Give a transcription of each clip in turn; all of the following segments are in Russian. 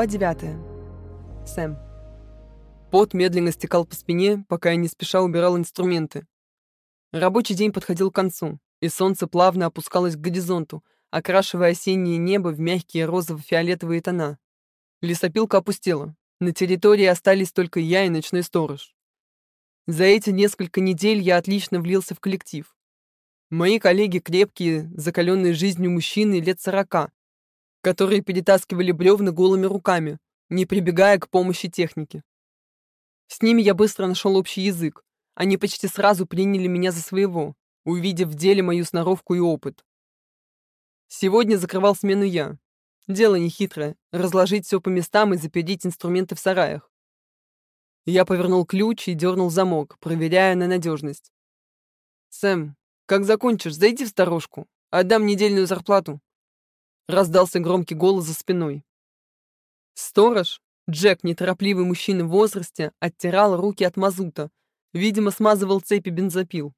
Глава 9. Сэм. Пот медленно стекал по спине, пока я не спеша убирал инструменты. Рабочий день подходил к концу, и солнце плавно опускалось к горизонту, окрашивая осеннее небо в мягкие розово-фиолетовые тона. Лесопилка опустела. На территории остались только я и ночной сторож. За эти несколько недель я отлично влился в коллектив. Мои коллеги крепкие, закаленные жизнью мужчины лет сорока, которые перетаскивали бревна голыми руками, не прибегая к помощи техники. С ними я быстро нашел общий язык. Они почти сразу приняли меня за своего, увидев в деле мою сноровку и опыт. Сегодня закрывал смену я. Дело нехитрое — разложить все по местам и запереть инструменты в сараях. Я повернул ключ и дернул замок, проверяя на надежность. «Сэм, как закончишь, зайди в сторожку. Отдам недельную зарплату», Раздался громкий голос за спиной. Сторож, Джек, неторопливый мужчина в возрасте, оттирал руки от мазута. Видимо, смазывал цепи бензопил.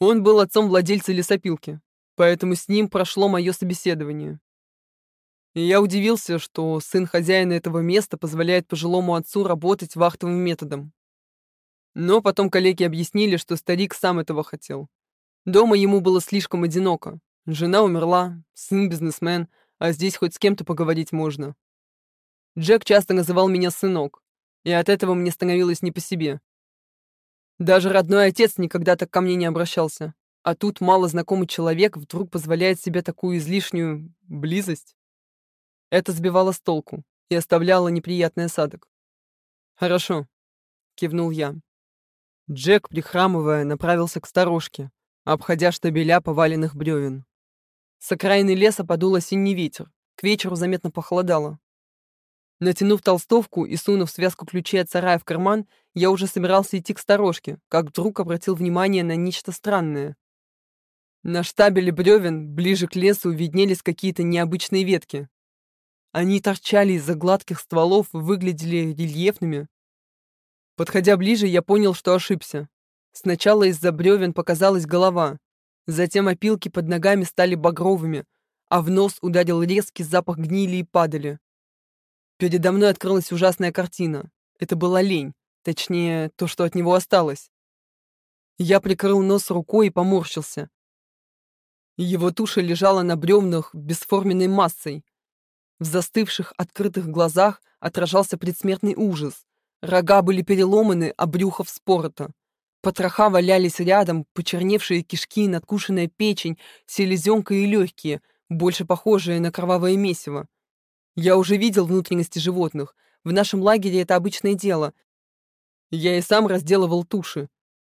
Он был отцом владельца лесопилки, поэтому с ним прошло мое собеседование. И я удивился, что сын хозяина этого места позволяет пожилому отцу работать вахтовым методом. Но потом коллеги объяснили, что старик сам этого хотел. Дома ему было слишком одиноко, Жена умерла, сын бизнесмен, а здесь хоть с кем-то поговорить можно. Джек часто называл меня сынок, и от этого мне становилось не по себе. Даже родной отец никогда так ко мне не обращался, а тут мало знакомый человек вдруг позволяет себе такую излишнюю близость. Это сбивало с толку и оставляло неприятный осадок. «Хорошо», — кивнул я. Джек, прихрамывая, направился к сторожке, обходя штабеля поваленных бревен. С окраины леса подул осенний ветер. К вечеру заметно похолодало. Натянув толстовку и сунув связку ключей от сарая в карман, я уже собирался идти к сторожке, как вдруг обратил внимание на нечто странное. На штабеле бревен, ближе к лесу, виднелись какие-то необычные ветки. Они торчали из-за гладких стволов выглядели рельефными. Подходя ближе, я понял, что ошибся. Сначала из-за бревен показалась голова, Затем опилки под ногами стали багровыми, а в нос ударил резкий запах гнили и падали. Передо мной открылась ужасная картина. Это была лень, точнее, то, что от него осталось. Я прикрыл нос рукой и поморщился. Его туша лежала на бревнах бесформенной массой. В застывших открытых глазах отражался предсмертный ужас. Рога были переломаны, а брюхо вспорото. Потроха валялись рядом, почерневшие кишки, надкушенная печень, селезенка и легкие, больше похожие на кровавое месиво. Я уже видел внутренности животных. В нашем лагере это обычное дело. Я и сам разделывал туши.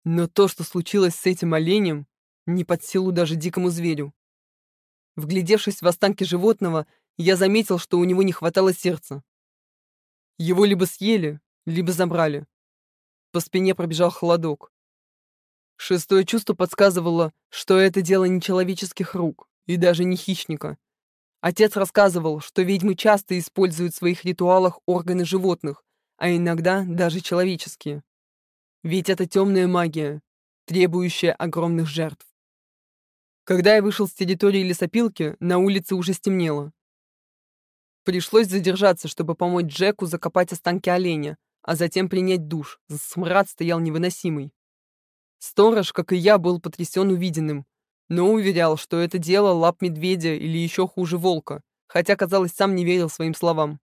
Но то, что случилось с этим оленем, не под силу даже дикому зверю. Вглядевшись в останки животного, я заметил, что у него не хватало сердца. Его либо съели, либо забрали. По спине пробежал холодок. Шестое чувство подсказывало, что это дело не человеческих рук и даже не хищника. Отец рассказывал, что ведьмы часто используют в своих ритуалах органы животных, а иногда даже человеческие. Ведь это темная магия, требующая огромных жертв. Когда я вышел с территории лесопилки, на улице уже стемнело. Пришлось задержаться, чтобы помочь Джеку закопать останки оленя, а затем принять душ. Смрад стоял невыносимый. Сторож, как и я, был потрясен увиденным, но уверял, что это дело лап медведя или еще хуже волка, хотя, казалось, сам не верил своим словам.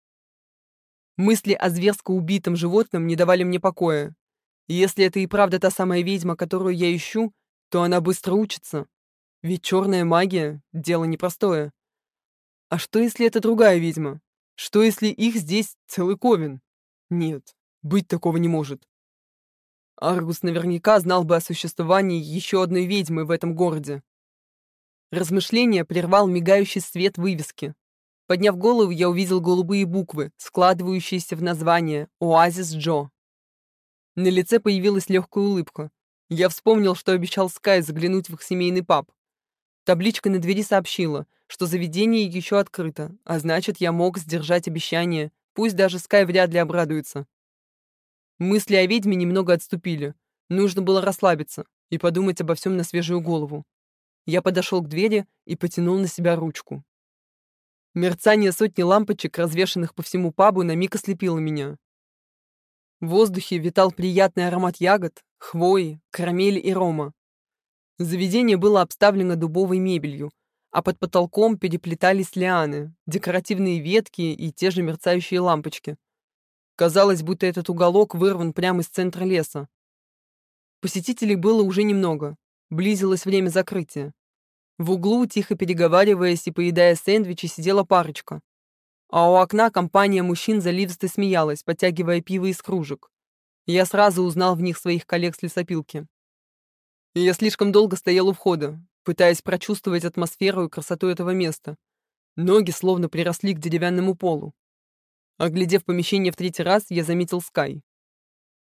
Мысли о зверско убитом животном не давали мне покоя. Если это и правда та самая ведьма, которую я ищу, то она быстро учится. Ведь черная магия — дело непростое. А что, если это другая ведьма? Что, если их здесь целый ковен? Нет, быть такого не может. Аргус наверняка знал бы о существовании еще одной ведьмы в этом городе. Размышление прервал мигающий свет вывески. Подняв голову, я увидел голубые буквы, складывающиеся в название «Оазис Джо». На лице появилась легкая улыбка. Я вспомнил, что обещал Скай заглянуть в их семейный паб. Табличка на двери сообщила, что заведение еще открыто, а значит, я мог сдержать обещание, пусть даже Скай вряд ли обрадуется. Мысли о ведьме немного отступили. Нужно было расслабиться и подумать обо всем на свежую голову. Я подошел к двери и потянул на себя ручку. Мерцание сотни лампочек, развешанных по всему пабу, на миг ослепило меня. В воздухе витал приятный аромат ягод, хвои, карамели и рома. Заведение было обставлено дубовой мебелью, а под потолком переплетались лианы, декоративные ветки и те же мерцающие лампочки. Казалось, будто этот уголок вырван прямо из центра леса. Посетителей было уже немного. Близилось время закрытия. В углу, тихо переговариваясь и поедая сэндвичи, сидела парочка. А у окна компания мужчин заливисто смеялась, подтягивая пиво из кружек. Я сразу узнал в них своих коллег с лесопилки. Я слишком долго стоял у входа, пытаясь прочувствовать атмосферу и красоту этого места. Ноги словно приросли к деревянному полу. Оглядев помещение в третий раз, я заметил Скай.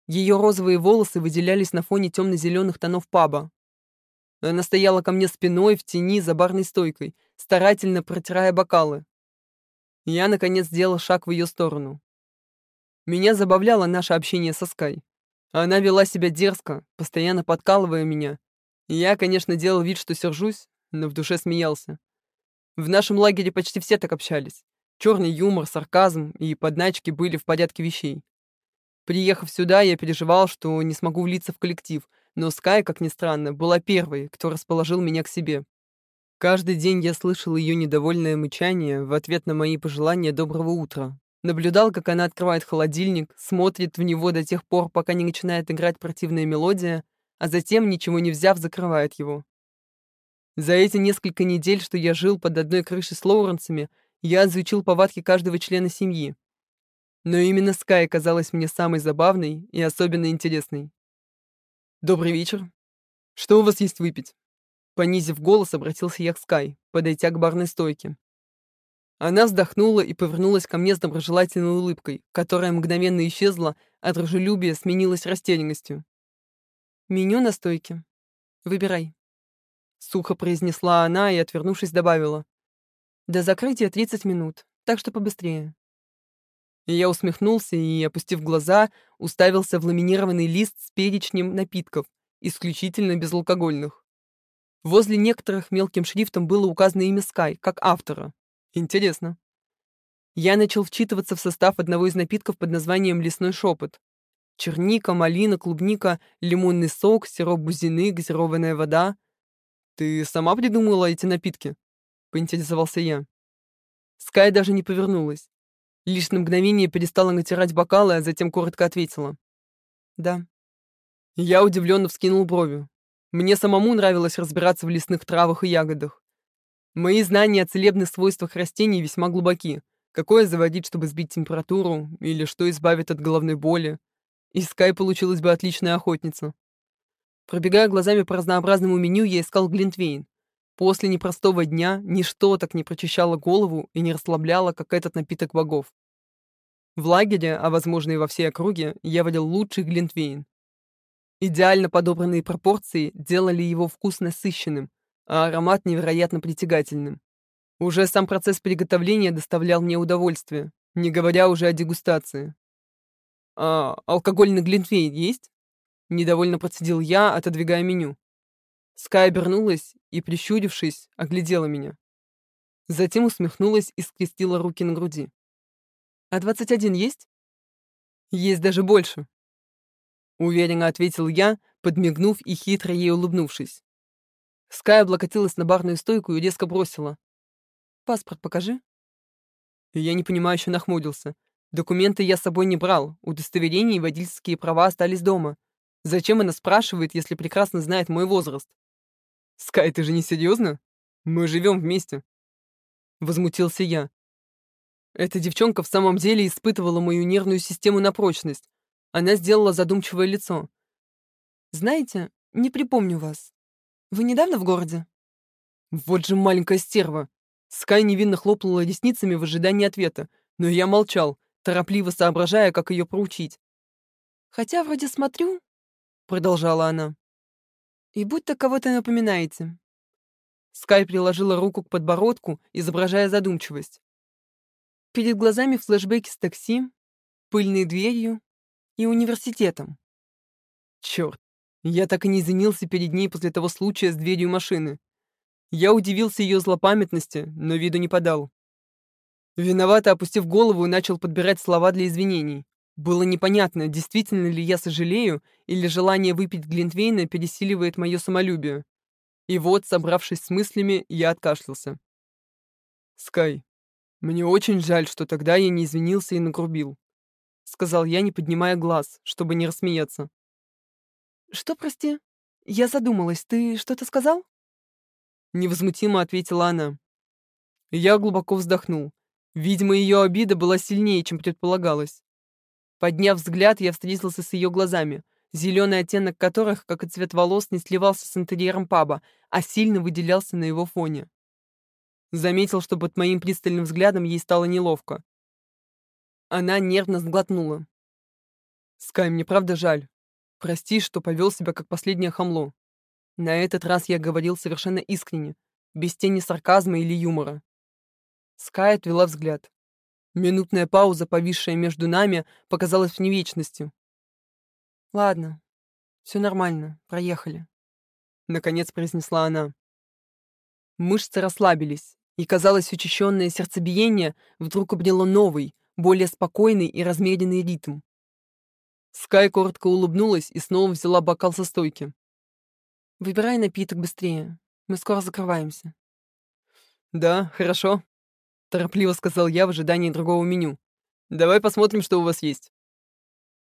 Ее розовые волосы выделялись на фоне темно-зеленых тонов паба. Она стояла ко мне спиной в тени за барной стойкой, старательно протирая бокалы. Я, наконец, сделал шаг в ее сторону. Меня забавляло наше общение со Скай. Она вела себя дерзко, постоянно подкалывая меня, я, конечно, делал вид, что сержусь, но в душе смеялся. В нашем лагере почти все так общались. Черный юмор, сарказм и подначки были в порядке вещей. Приехав сюда, я переживал, что не смогу влиться в коллектив, но Скай, как ни странно, была первой, кто расположил меня к себе. Каждый день я слышал ее недовольное мычание в ответ на мои пожелания доброго утра. Наблюдал, как она открывает холодильник, смотрит в него до тех пор, пока не начинает играть противная мелодия, а затем, ничего не взяв, закрывает его. За эти несколько недель, что я жил под одной крышей с Лоуренсами, я изучил повадки каждого члена семьи. Но именно Скай казалась мне самой забавной и особенно интересной. «Добрый вечер. Что у вас есть выпить?» Понизив голос, обратился я к Скай, подойдя к барной стойке. Она вздохнула и повернулась ко мне с доброжелательной улыбкой, которая мгновенно исчезла, а дружелюбие сменилось растерянностью. Меню на стойке. Выбирай. Сухо произнесла она и, отвернувшись, добавила. До закрытия 30 минут, так что побыстрее. Я усмехнулся и, опустив глаза, уставился в ламинированный лист с перечнем напитков, исключительно безалкогольных. Возле некоторых мелким шрифтом было указано имя Скай, как автора. Интересно. Я начал вчитываться в состав одного из напитков под названием «Лесной шепот», Черника, малина, клубника, лимонный сок, сироп бузины, газированная вода. Ты сама придумала эти напитки? Поинтересовался я. Скай даже не повернулась. Лишь на мгновение перестала натирать бокалы, а затем коротко ответила. Да. Я удивленно вскинул брови. Мне самому нравилось разбираться в лесных травах и ягодах. Мои знания о целебных свойствах растений весьма глубоки. Какое заводить, чтобы сбить температуру, или что избавит от головной боли, из Скай получилась бы отличная охотница. Пробегая глазами по разнообразному меню, я искал Глинтвейн. После непростого дня ничто так не прочищало голову и не расслабляло, как этот напиток богов. В лагере, а возможно и во всей округе, я водил лучший Глинтвейн. Идеально подобранные пропорции делали его вкус насыщенным, а аромат невероятно притягательным. Уже сам процесс приготовления доставлял мне удовольствие, не говоря уже о дегустации. «А алкогольный глинтвейн есть?» Недовольно процедил я, отодвигая меню. Скай обернулась и, прищурившись, оглядела меня. Затем усмехнулась и скрестила руки на груди. «А двадцать один есть?» «Есть даже больше», — уверенно ответил я, подмигнув и хитро ей улыбнувшись. Скай облокотилась на барную стойку и резко бросила. «Паспорт покажи». Я непонимающе нахмурился. Документы я с собой не брал, удостоверения и водительские права остались дома. Зачем она спрашивает, если прекрасно знает мой возраст? Скай, ты же не серьезно? Мы живем вместе. Возмутился я. Эта девчонка в самом деле испытывала мою нервную систему на прочность. Она сделала задумчивое лицо. Знаете, не припомню вас. Вы недавно в городе? Вот же маленькая стерва. Скай невинно хлопнула ресницами в ожидании ответа, но я молчал, торопливо соображая, как ее проучить. «Хотя вроде смотрю», — продолжала она, — «и будто кого-то напоминаете». Скай приложила руку к подбородку, изображая задумчивость. Перед глазами флешбеки с такси, пыльной дверью и университетом. Черт, я так и не извинился перед ней после того случая с дверью машины. Я удивился ее злопамятности, но виду не подал. Виновато опустив голову, начал подбирать слова для извинений. Было непонятно, действительно ли я сожалею, или желание выпить Глинтвейна пересиливает мое самолюбие. И вот, собравшись с мыслями, я откашлялся. «Скай, мне очень жаль, что тогда я не извинился и нагрубил», — сказал я, не поднимая глаз, чтобы не рассмеяться. «Что, прости? Я задумалась. Ты что-то сказал?» Невозмутимо ответила она. Я глубоко вздохнул. Видимо, ее обида была сильнее, чем предполагалось. Подняв взгляд, я встретился с ее глазами, зеленый оттенок которых, как и цвет волос, не сливался с интерьером паба, а сильно выделялся на его фоне. Заметил, что под моим пристальным взглядом ей стало неловко. Она нервно сглотнула. «Скай, мне правда жаль. Прости, что повел себя как последнее хамло. На этот раз я говорил совершенно искренне, без тени сарказма или юмора. Скай отвела взгляд. Минутная пауза, повисшая между нами, показалась мне вечностью. «Ладно, все нормально, проехали», — наконец произнесла она. Мышцы расслабились, и, казалось, учащенное сердцебиение вдруг обняло новый, более спокойный и размеренный ритм. Скай коротко улыбнулась и снова взяла бокал со стойки. «Выбирай напиток быстрее. Мы скоро закрываемся». «Да, хорошо», — торопливо сказал я в ожидании другого меню. «Давай посмотрим, что у вас есть».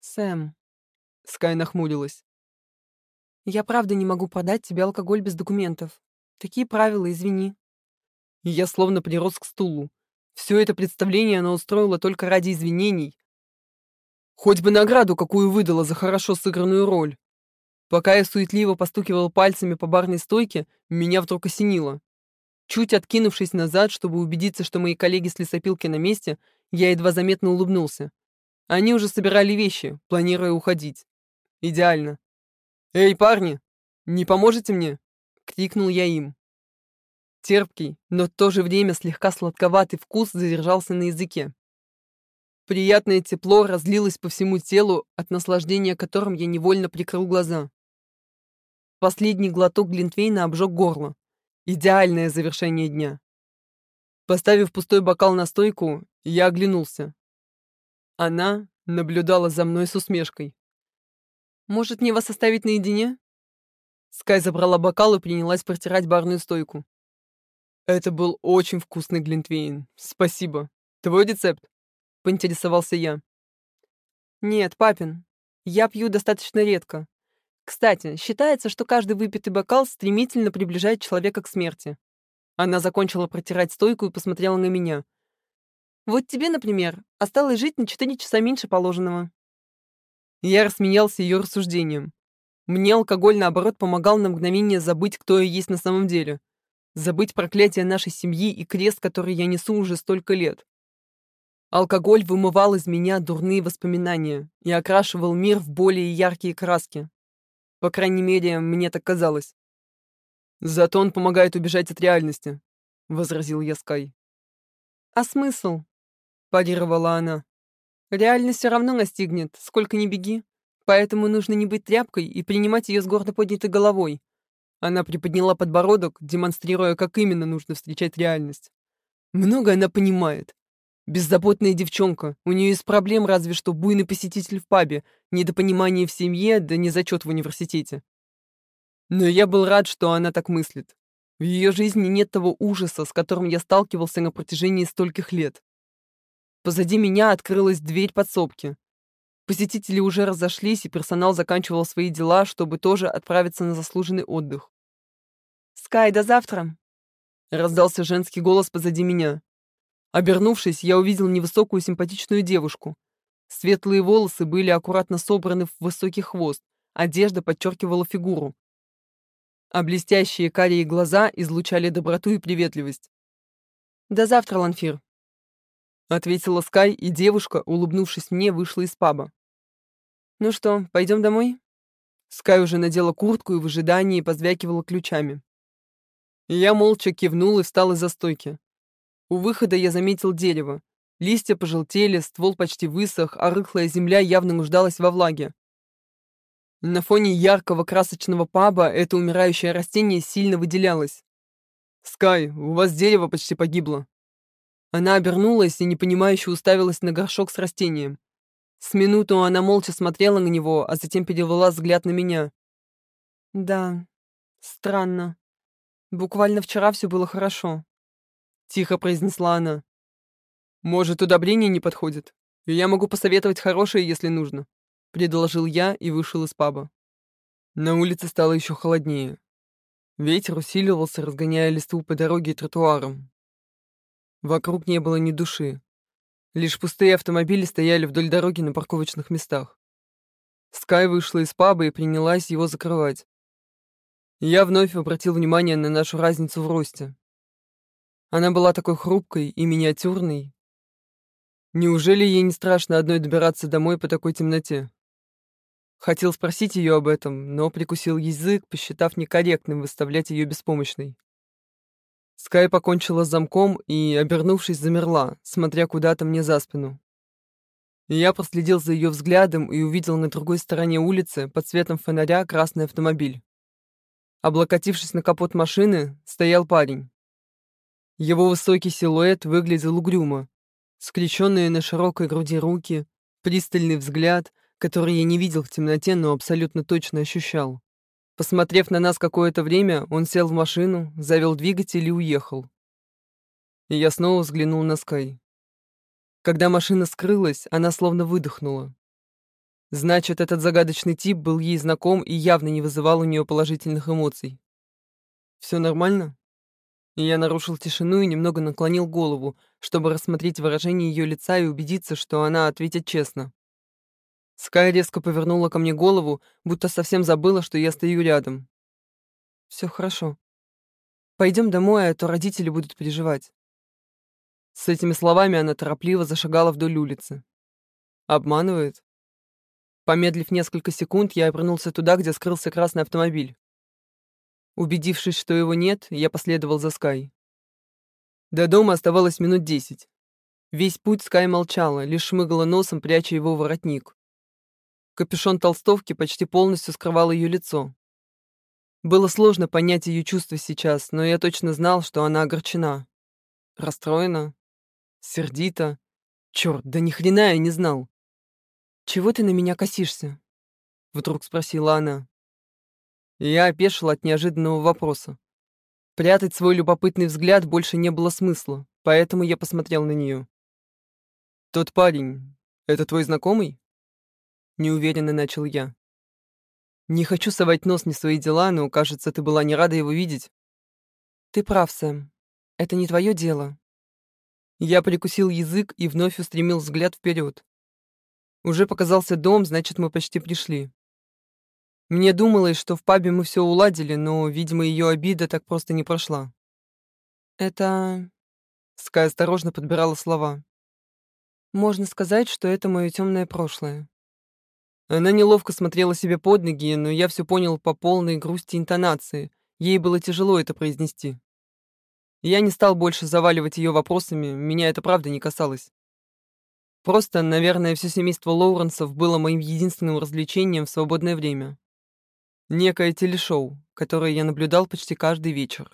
«Сэм», — Скай нахмурилась. «Я правда не могу продать тебе алкоголь без документов. Такие правила, извини». Я словно прирос к стулу. Все это представление она устроила только ради извинений, Хоть бы награду какую выдала за хорошо сыгранную роль. Пока я суетливо постукивал пальцами по барной стойке, меня вдруг осенило. Чуть откинувшись назад, чтобы убедиться, что мои коллеги с лесопилки на месте, я едва заметно улыбнулся. Они уже собирали вещи, планируя уходить. Идеально. «Эй, парни, не поможете мне?» — крикнул я им. Терпкий, но в то же время слегка сладковатый вкус задержался на языке. Приятное тепло разлилось по всему телу, от наслаждения которым я невольно прикрыл глаза. Последний глоток Глинтвейна обжег горло. Идеальное завершение дня. Поставив пустой бокал на стойку, я оглянулся. Она наблюдала за мной с усмешкой. «Может, мне вас оставить наедине?» Скай забрала бокал и принялась протирать барную стойку. «Это был очень вкусный Глинтвейн. Спасибо. Твой рецепт?» — поинтересовался я. «Нет, папин. Я пью достаточно редко. Кстати, считается, что каждый выпитый бокал стремительно приближает человека к смерти». Она закончила протирать стойку и посмотрела на меня. «Вот тебе, например, осталось жить на четыре часа меньше положенного». Я рассмеялся ее рассуждением. Мне алкоголь, наоборот, помогал на мгновение забыть, кто я есть на самом деле. Забыть проклятие нашей семьи и крест, который я несу уже столько лет. Алкоголь вымывал из меня дурные воспоминания и окрашивал мир в более яркие краски. По крайней мере, мне так казалось. «Зато он помогает убежать от реальности», — возразил я Скай. «А смысл?» — парировала она. «Реальность все равно настигнет, сколько ни беги, поэтому нужно не быть тряпкой и принимать ее с гордо поднятой головой». Она приподняла подбородок, демонстрируя, как именно нужно встречать реальность. Много она понимает. Беззаботная девчонка. У нее есть проблем разве что буйный посетитель в пабе, недопонимание в семье, да не зачет в университете. Но я был рад, что она так мыслит. В ее жизни нет того ужаса, с которым я сталкивался на протяжении стольких лет. Позади меня открылась дверь подсобки. Посетители уже разошлись, и персонал заканчивал свои дела, чтобы тоже отправиться на заслуженный отдых. «Скай, до завтра!» Раздался женский голос позади меня. Обернувшись, я увидел невысокую симпатичную девушку. Светлые волосы были аккуратно собраны в высокий хвост, одежда подчеркивала фигуру. А блестящие карие глаза излучали доброту и приветливость. «До завтра, Ланфир», — ответила Скай, и девушка, улыбнувшись мне, вышла из паба. «Ну что, пойдем домой?» Скай уже надела куртку и в ожидании позвякивала ключами. Я молча кивнул и встал из-за стойки. У выхода я заметил дерево. Листья пожелтели, ствол почти высох, а рыхлая земля явно нуждалась во влаге. На фоне яркого красочного паба это умирающее растение сильно выделялось. «Скай, у вас дерево почти погибло». Она обернулась и непонимающе уставилась на горшок с растением. С минуту она молча смотрела на него, а затем перевела взгляд на меня. «Да, странно. Буквально вчера все было хорошо», — тихо произнесла она. «Может, удобрение не подходит? И я могу посоветовать хорошее, если нужно», — предложил я и вышел из паба. На улице стало еще холоднее. Ветер усиливался, разгоняя листву по дороге и тротуарам. Вокруг не было ни души. Лишь пустые автомобили стояли вдоль дороги на парковочных местах. Скай вышла из паба и принялась его закрывать. Я вновь обратил внимание на нашу разницу в росте. Она была такой хрупкой и миниатюрной. Неужели ей не страшно одной добираться домой по такой темноте? Хотел спросить ее об этом, но прикусил язык, посчитав некорректным выставлять ее беспомощной. Скай покончила с замком и, обернувшись, замерла, смотря куда-то мне за спину. Я проследил за ее взглядом и увидел на другой стороне улицы под светом фонаря красный автомобиль. Облокотившись на капот машины, стоял парень. Его высокий силуэт выглядел угрюмо. Скрещенные на широкой груди руки, пристальный взгляд, который я не видел в темноте, но абсолютно точно ощущал. Посмотрев на нас какое-то время, он сел в машину, завел двигатель и уехал. И я снова взглянул на Скай. Когда машина скрылась, она словно выдохнула. Значит, этот загадочный тип был ей знаком и явно не вызывал у нее положительных эмоций. Все нормально?» Я нарушил тишину и немного наклонил голову, чтобы рассмотреть выражение ее лица и убедиться, что она ответит честно. Скай резко повернула ко мне голову, будто совсем забыла, что я стою рядом. Все хорошо. Пойдем домой, а то родители будут переживать. С этими словами она торопливо зашагала вдоль улицы. Обманывает? Помедлив несколько секунд, я обернулся туда, где скрылся красный автомобиль. Убедившись, что его нет, я последовал за Скай. До дома оставалось минут десять. Весь путь Скай молчала, лишь шмыгала носом, пряча его в воротник. Капюшон толстовки почти полностью скрывал ее лицо. Было сложно понять ее чувства сейчас, но я точно знал, что она огорчена. Расстроена? Сердита? Черт, да ни хрена я не знал. «Чего ты на меня косишься?» Вдруг спросила она. Я опешил от неожиданного вопроса. Прятать свой любопытный взгляд больше не было смысла, поэтому я посмотрел на нее. «Тот парень, это твой знакомый?» неуверенно начал я. Не хочу совать нос не в свои дела, но, кажется, ты была не рада его видеть. Ты прав, Сэм. Это не твое дело. Я прикусил язык и вновь устремил взгляд вперед. Уже показался дом, значит, мы почти пришли. Мне думалось, что в пабе мы все уладили, но, видимо, ее обида так просто не прошла. Это... Скай осторожно подбирала слова. Можно сказать, что это мое темное прошлое. Она неловко смотрела себе под ноги, но я все понял по полной грусти интонации. Ей было тяжело это произнести. Я не стал больше заваливать ее вопросами, меня это правда не касалось. Просто, наверное, все семейство Лоуренсов было моим единственным развлечением в свободное время. Некое телешоу, которое я наблюдал почти каждый вечер.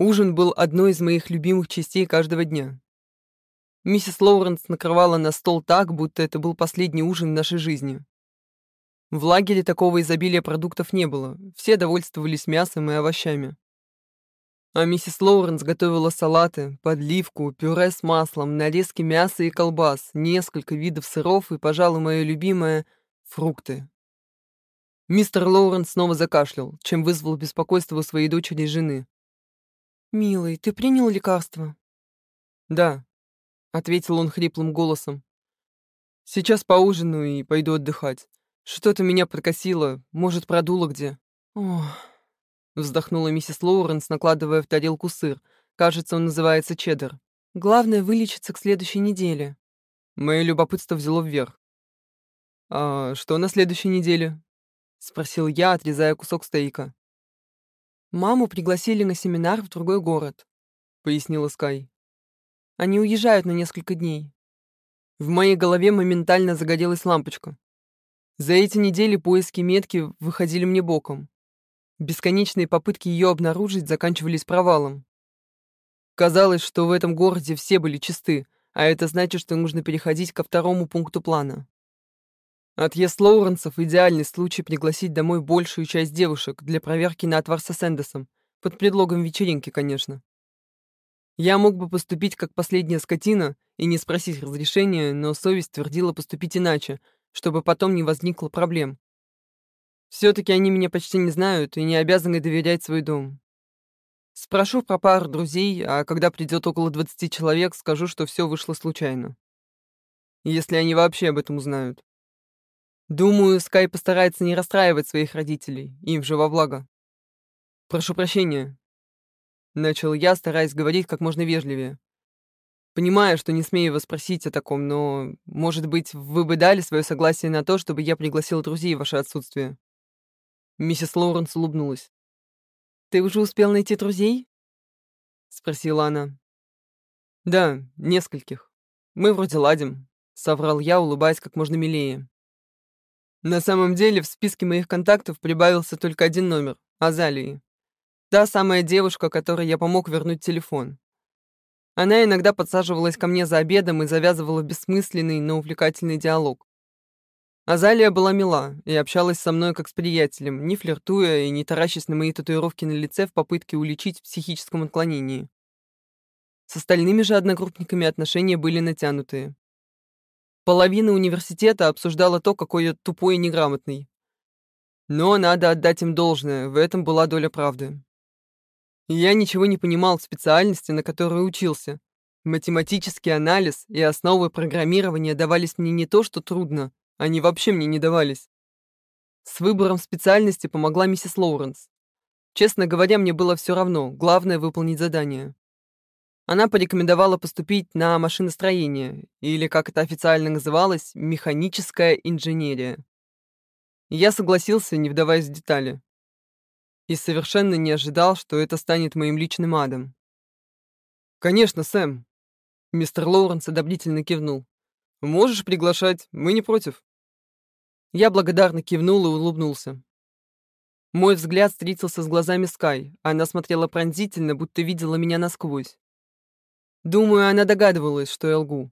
Ужин был одной из моих любимых частей каждого дня. Миссис Лоуренс накрывала на стол так, будто это был последний ужин в нашей жизни. В лагере такого изобилия продуктов не было, все довольствовались мясом и овощами. А миссис Лоуренс готовила салаты, подливку, пюре с маслом, нарезки мяса и колбас, несколько видов сыров и, пожалуй, мое любимое — фрукты. Мистер Лоуренс снова закашлял, чем вызвал беспокойство у своей дочери и жены. «Милый, ты принял лекарство?» «Да», — ответил он хриплым голосом. «Сейчас поужинаю и пойду отдыхать. Что-то меня прокосило, может, продуло где». «Ох...» — вздохнула миссис Лоуренс, накладывая в тарелку сыр. Кажется, он называется чеддер. «Главное — вылечиться к следующей неделе». Мое любопытство взяло вверх. «А что на следующей неделе?» — спросил я, отрезая кусок стейка. «Маму пригласили на семинар в другой город», — пояснила Скай. Они уезжают на несколько дней. В моей голове моментально загорелась лампочка. За эти недели поиски метки выходили мне боком. Бесконечные попытки ее обнаружить заканчивались провалом. Казалось, что в этом городе все были чисты, а это значит, что нужно переходить ко второму пункту плана. Отъезд Лоуренсов — идеальный случай пригласить домой большую часть девушек для проверки на отвар со Сэндесом, под предлогом вечеринки, конечно. Я мог бы поступить как последняя скотина и не спросить разрешения, но совесть твердила поступить иначе, чтобы потом не возникло проблем. Все-таки они меня почти не знают и не обязаны доверять свой дом. Спрошу про пару друзей, а когда придет около 20 человек, скажу, что все вышло случайно. Если они вообще об этом узнают. Думаю, Скай постарается не расстраивать своих родителей, им же во благо. Прошу прощения. Начал я, стараясь говорить как можно вежливее. Понимаю, что не смею вас спросить о таком, но, может быть, вы бы дали свое согласие на то, чтобы я пригласил друзей в ваше отсутствие?» Миссис Лоуренс улыбнулась. «Ты уже успел найти друзей?» — спросила она. «Да, нескольких. Мы вроде ладим», — соврал я, улыбаясь как можно милее. На самом деле в списке моих контактов прибавился только один номер — Азалии. Та самая девушка, которой я помог вернуть телефон. Она иногда подсаживалась ко мне за обедом и завязывала бессмысленный, но увлекательный диалог. Азалия была мила и общалась со мной как с приятелем, не флиртуя и не таращась на мои татуировки на лице в попытке уличить в психическом отклонении. С остальными же одногруппниками отношения были натянутые. Половина университета обсуждала то, какой я тупой и неграмотный. Но надо отдать им должное, в этом была доля правды. Я ничего не понимал в специальности, на которой учился. Математический анализ и основы программирования давались мне не то, что трудно, они вообще мне не давались. С выбором специальности помогла миссис Лоуренс. Честно говоря, мне было все равно, главное — выполнить задание. Она порекомендовала поступить на машиностроение, или, как это официально называлось, механическая инженерия. Я согласился, не вдаваясь в детали и совершенно не ожидал, что это станет моим личным адом. «Конечно, Сэм!» Мистер Лоуренс одобрительно кивнул. «Можешь приглашать, мы не против». Я благодарно кивнул и улыбнулся. Мой взгляд встретился с глазами Скай. Она смотрела пронзительно, будто видела меня насквозь. Думаю, она догадывалась, что я лгу.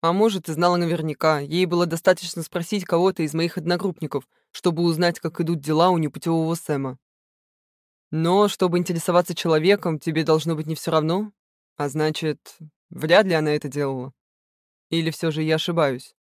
А может, и знала наверняка. Ей было достаточно спросить кого-то из моих одногруппников, чтобы узнать, как идут дела у непутевого Сэма. Но чтобы интересоваться человеком, тебе должно быть не все равно. А значит, вряд ли она это делала. Или все же я ошибаюсь?